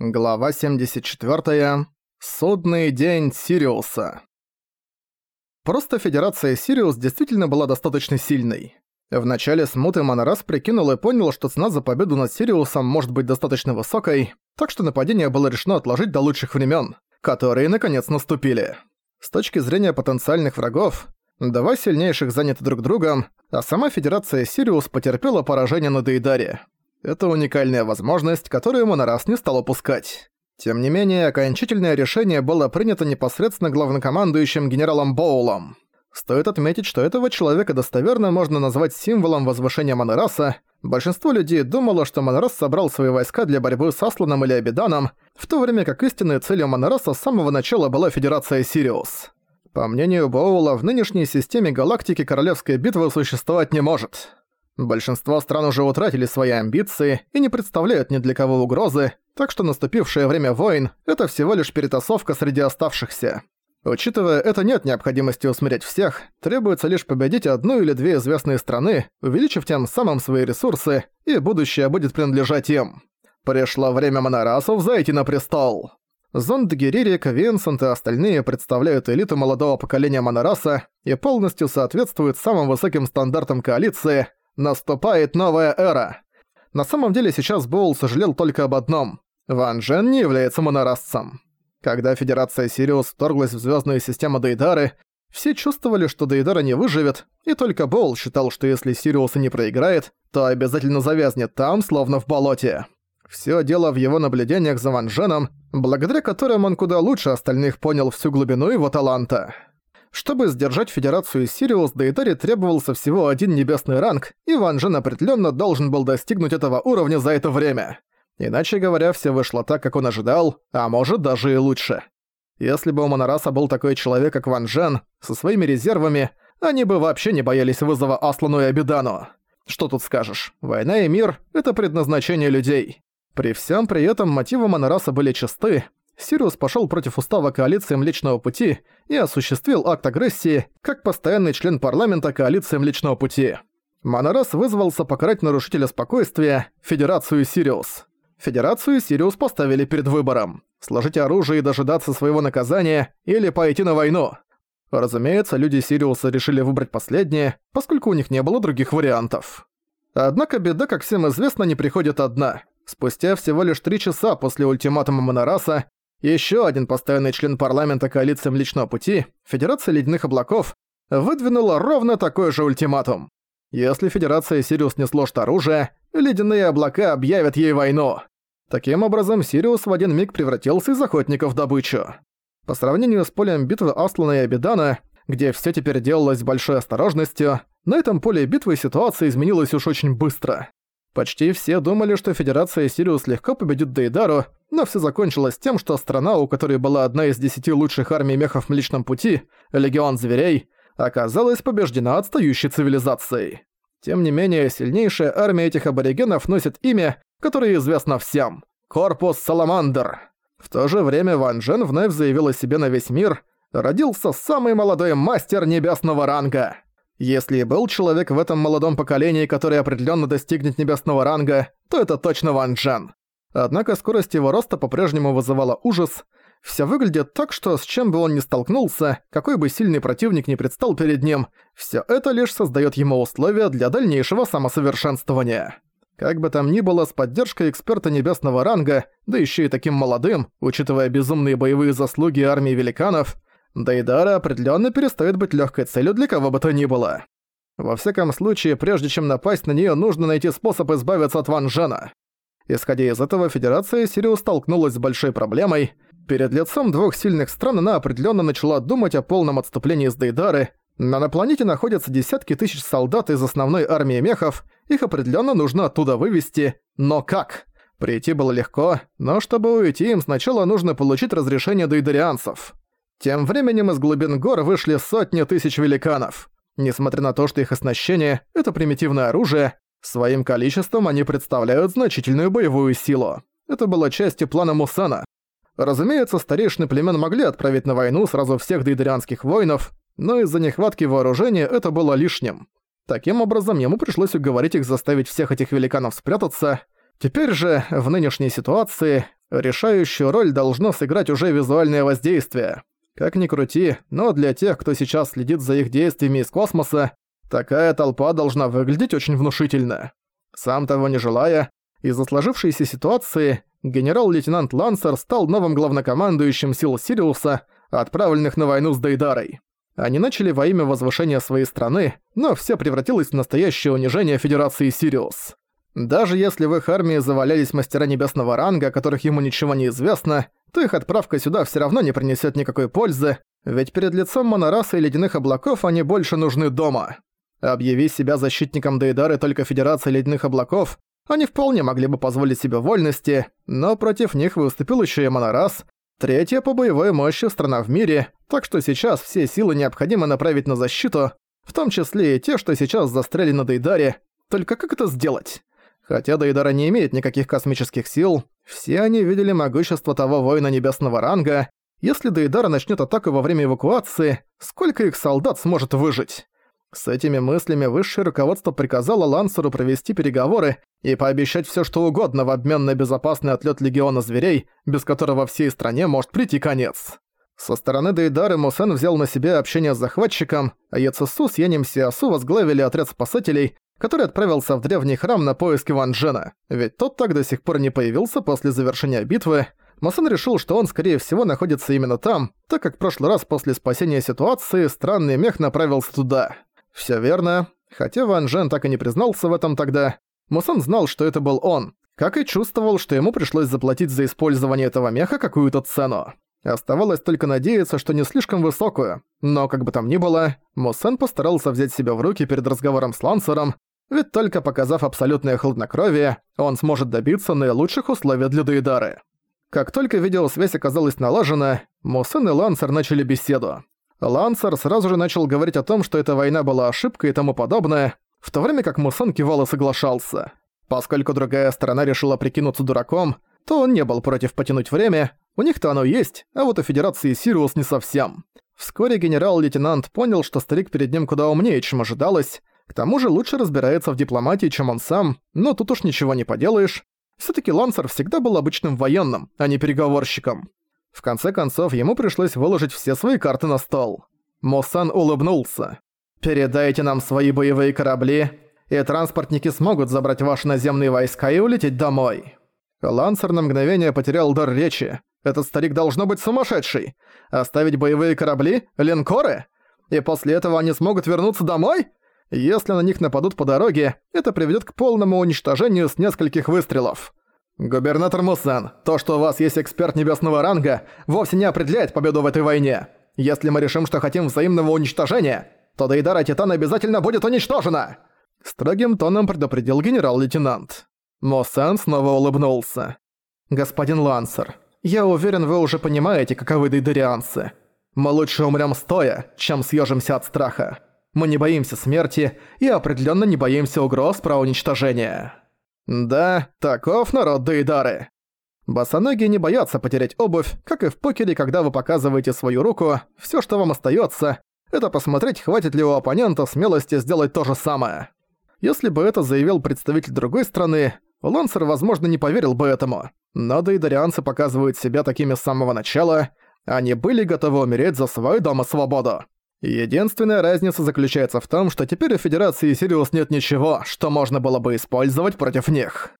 Глава 74. Судный день Сириуса. Просто Федерация Сириус действительно была достаточно сильной. В начале смуты Монорас прикинул и понял, что цена за победу над Сириусом может быть достаточно высокой, так что нападение было решено отложить до лучших времен, которые наконец наступили. С точки зрения потенциальных врагов, два сильнейших заняты друг другом, а сама Федерация Сириус потерпела поражение на Дейдаре. Это уникальная возможность, которую Монорас не стал упускать. Тем не менее, окончательное решение было принято непосредственно главнокомандующим генералом Боулом. Стоит отметить, что этого человека достоверно можно назвать символом возвышения Монораса. Большинство людей думало, что Монорас собрал свои войска для борьбы с Асланом или Абиданом, в то время как истинной целью Монораса с самого начала была Федерация Сириус. По мнению Боула, в нынешней системе галактики Королевской битвы существовать не может. Большинство стран уже утратили свои амбиции и не представляют ни для кого угрозы, так что наступившее время войн – это всего лишь перетасовка среди оставшихся. Учитывая это, нет необходимости усмирять всех, требуется лишь победить одну или две известные страны, увеличив тем самым свои ресурсы, и будущее будет принадлежать им. Пришло время монорасов зайти на престол. Зонд Геририк, Винсент и остальные представляют элиту молодого поколения монораса и полностью соответствуют самым высоким стандартам коалиции – Наступает новая эра. На самом деле сейчас Боул сожалел только об одном. Ван Джен не является монорасцем. Когда Федерация Сириус вторглась в звездную систему Дейдары, все чувствовали, что Дейдара не выживет, и только Боул считал, что если Сириус и не проиграет, то обязательно завязнет там, словно в болоте. Все дело в его наблюдениях за Ван Дженом, благодаря которым он куда лучше остальных понял всю глубину его таланта. Чтобы сдержать Федерацию Сириус, Дейдаре требовался всего один небесный ранг, и Ван Джен определенно должен был достигнуть этого уровня за это время. Иначе говоря, все вышло так, как он ожидал, а может даже и лучше. Если бы у Монораса был такой человек, как Ван Джен, со своими резервами, они бы вообще не боялись вызова Аслану и Абидану. Что тут скажешь? Война и мир — это предназначение людей. При всем при этом мотивы Монораса были чисты, Сириус пошел против устава коалиции Млечного Пути и осуществил акт агрессии как постоянный член парламента коалиции Млечного Пути. Монорас вызвался покарать нарушителя спокойствия Федерацию Сириус. Федерацию Сириус поставили перед выбором – сложить оружие и дожидаться своего наказания или пойти на войну. Разумеется, люди Сириуса решили выбрать последнее, поскольку у них не было других вариантов. Однако беда, как всем известно, не приходит одна. Спустя всего лишь три часа после ультиматума Монораса еще один постоянный член парламента коалиции Млечного Пути, Федерация Ледяных Облаков, выдвинула ровно такой же ультиматум. Если Федерация Сириус не сложит оружие, Ледяные Облака объявят ей войну. Таким образом, Сириус в один миг превратился из охотника в добычу. По сравнению с полем битвы Аслана и Абидана, где все теперь делалось с большой осторожностью, на этом поле битвы ситуация изменилась уж очень быстро. Почти все думали, что Федерация Сириус легко победит Дейдару, но все закончилось тем, что страна, у которой была одна из десяти лучших армий мехов в Млечном Пути, Легион Зверей, оказалась побеждена отстающей цивилизацией. Тем не менее, сильнейшая армия этих аборигенов носит имя, которое известно всем – Корпус Саламандр. В то же время Ван Джен вновь заявил о себе на весь мир, родился самый молодой мастер небесного ранга. Если и был человек в этом молодом поколении, который определенно достигнет небесного ранга, то это точно Ван Джен. Однако скорость его роста по-прежнему вызывала ужас. Все выглядит так, что с чем бы он ни столкнулся, какой бы сильный противник ни предстал перед ним, все это лишь создает ему условия для дальнейшего самосовершенствования. Как бы там ни было, с поддержкой эксперта небесного ранга, да еще и таким молодым, учитывая безумные боевые заслуги армии великанов, Дейдара определенно перестает быть легкой целью для кого бы то ни было. Во всяком случае, прежде чем напасть на нее, нужно найти способ избавиться от Ван Жена. Исходя из этого, Федерация Сириус столкнулась с большой проблемой. Перед лицом двух сильных стран она определенно начала думать о полном отступлении из Дейдары, но на планете находятся десятки тысяч солдат из основной армии мехов, их определенно нужно оттуда вывести, но как? Прийти было легко, но чтобы уйти им сначала нужно получить разрешение дейдарианцев. Тем временем из глубин гор вышли сотни тысяч великанов. Несмотря на то, что их оснащение – это примитивное оружие, Своим количеством они представляют значительную боевую силу. Это было частью плана Мусана. Разумеется, старейшины племен могли отправить на войну сразу всех дейдерианских воинов, но из-за нехватки вооружения это было лишним. Таким образом, ему пришлось уговорить их заставить всех этих великанов спрятаться. Теперь же, в нынешней ситуации, Решающую роль должно сыграть уже визуальное воздействие. Как ни крути, но для тех, кто сейчас следит за их действиями из космоса, такая толпа должна выглядеть очень внушительно. Сам того не желая, из-за сложившейся ситуации генерал-лейтенант Лансер стал новым главнокомандующим сил Сириуса, отправленных на войну с Дейдарой. Они начали во имя возвышения своей страны, но все превратилось в настоящее унижение Федерации Сириус. Даже если в их армии завалялись мастера небесного ранга, о которых ему ничего не известно, то их отправка сюда все равно не принесет никакой пользы, ведь перед лицом монорасы и ледяных облаков они больше нужны дома. Объяви себя защитником Дейдары только Федерация Ледяных Облаков, они вполне могли бы позволить себе вольности, но против них выступил еще и Монорас, третья по боевой мощи страна в мире, так что сейчас все силы необходимо направить на защиту, в том числе и те, что сейчас застряли на Дейдаре. Только как это сделать? Хотя Дейдара не имеет никаких космических сил, все они видели могущество того воина небесного ранга. Если Дейдара начнет атаку во время эвакуации, сколько их солдат сможет выжить? С этими мыслями высшее руководство приказало Лансеру провести переговоры и пообещать все что угодно в обмен на безопасный отлет Легиона Зверей, без которого всей стране может прийти конец. Со стороны Дейдары Мусен взял на себя общение с захватчиком, а Яцесу с Янем Сиасу возглавили отряд спасателей, который отправился в древний храм на поиски Ван Джена, ведь тот так до сих пор не появился после завершения битвы. Масон решил, что он, скорее всего, находится именно там, так как в прошлый раз после спасения ситуации странный мех направился туда. Всё верно. Хотя Ван Джен так и не признался в этом тогда, Мусон знал, что это был он, как и чувствовал, что ему пришлось заплатить за использование этого меха какую-то цену. Оставалось только надеяться, что не слишком высокую, но как бы там ни было, Мусэн постарался взять себя в руки перед разговором с Лансером ведь только показав абсолютное хладнокровие, он сможет добиться наилучших условий для Дуидары. Как только видеосвязь оказалась налажена, Мусен и Лансер начали беседу. Лансер сразу же начал говорить о том, что эта война была ошибкой и тому подобное, в то время как Мусэн кивал и соглашался. Поскольку другая сторона решила прикинуться дураком, то он не был против потянуть время, у них-то оно есть, а вот у Федерации Сириус не совсем. Вскоре генерал-лейтенант понял, что старик перед ним куда умнее, чем ожидалось, к тому же лучше разбирается в дипломатии, чем он сам, но тут уж ничего не поделаешь. Всё-таки Лансер всегда был обычным военным, а не переговорщиком. В конце концов, ему пришлось выложить все свои карты на стол. Мосан улыбнулся. «Передайте нам свои боевые корабли, и транспортники смогут забрать ваши наземные войска и улететь домой». Лансер на мгновение потерял дар речи. «Этот старик должно быть сумасшедший! Оставить боевые корабли? Линкоры? И после этого они смогут вернуться домой?» Если на них нападут по дороге, это приведет к полному уничтожению с нескольких выстрелов. Губернатор Мусан, то, что у вас есть эксперт небесного ранга, вовсе не определяет победу в этой войне. Если мы решим, что хотим взаимного уничтожения, то Дейдара Титана обязательно будет уничтожена!» Строгим тоном предупредил генерал-лейтенант. Мусан снова улыбнулся. «Господин Лансер, я уверен, вы уже понимаете, каковы дейдарианцы. Мы лучше умрем стоя, чем съежимся от страха. Мы не боимся смерти и определенно не боимся угроз про уничтожение. Да, таков народ Дейдары. Босоноги не боятся потерять обувь, как и в покере, когда вы показываете свою руку, все, что вам остается, это посмотреть, хватит ли у оппонента смелости сделать то же самое. Если бы это заявил представитель другой страны, Лансер, возможно, не поверил бы этому. Но дейдарианцы показывают себя такими с самого начала, они были готовы умереть за свой дом и свободу. Единственная разница заключается в том, что теперь у Федерации Сириус нет ничего, что можно было бы использовать против них.